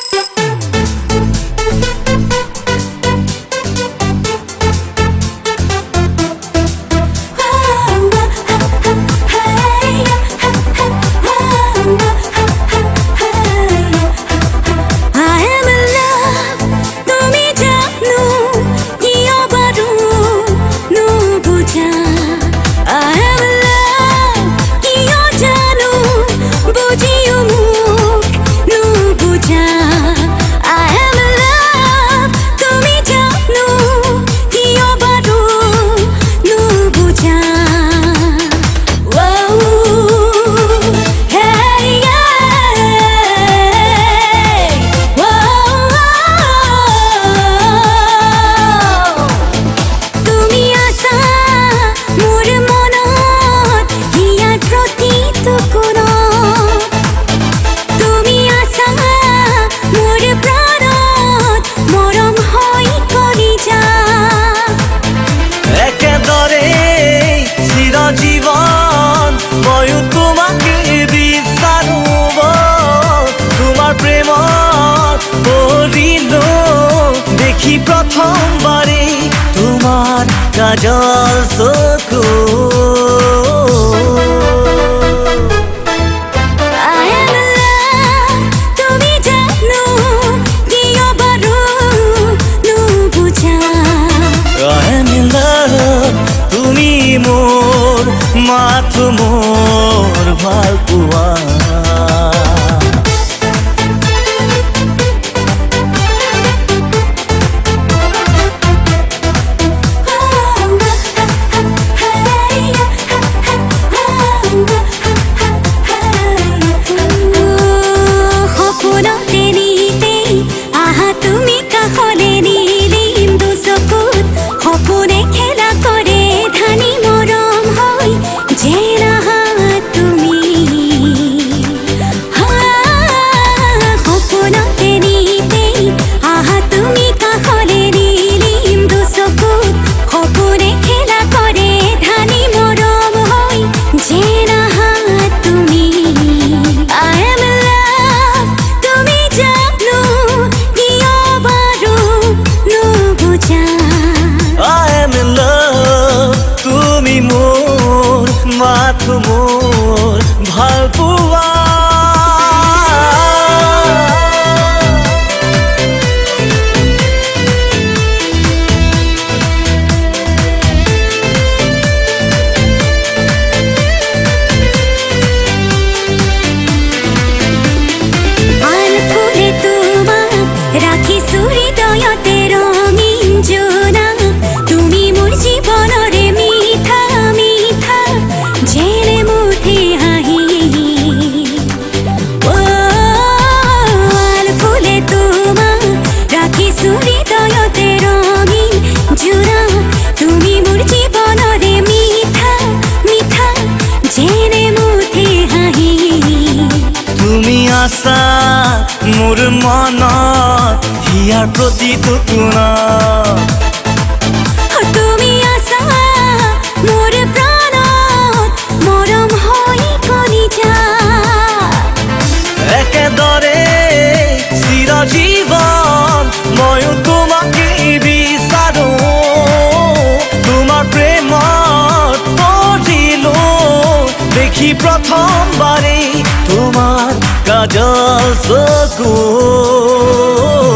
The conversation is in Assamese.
Thank you. প্রথম বারে তোমার কাজল সকু মাথুম মোর भार আছা মোৰ মনত হিয়াৰ প্ৰতি টোপোন তুমি আছা মোৰ প্ৰাণত মৰম হৈ কণিতা একেদৰে প্ৰথমবাৰেই তোমাৰ 噶扎色古。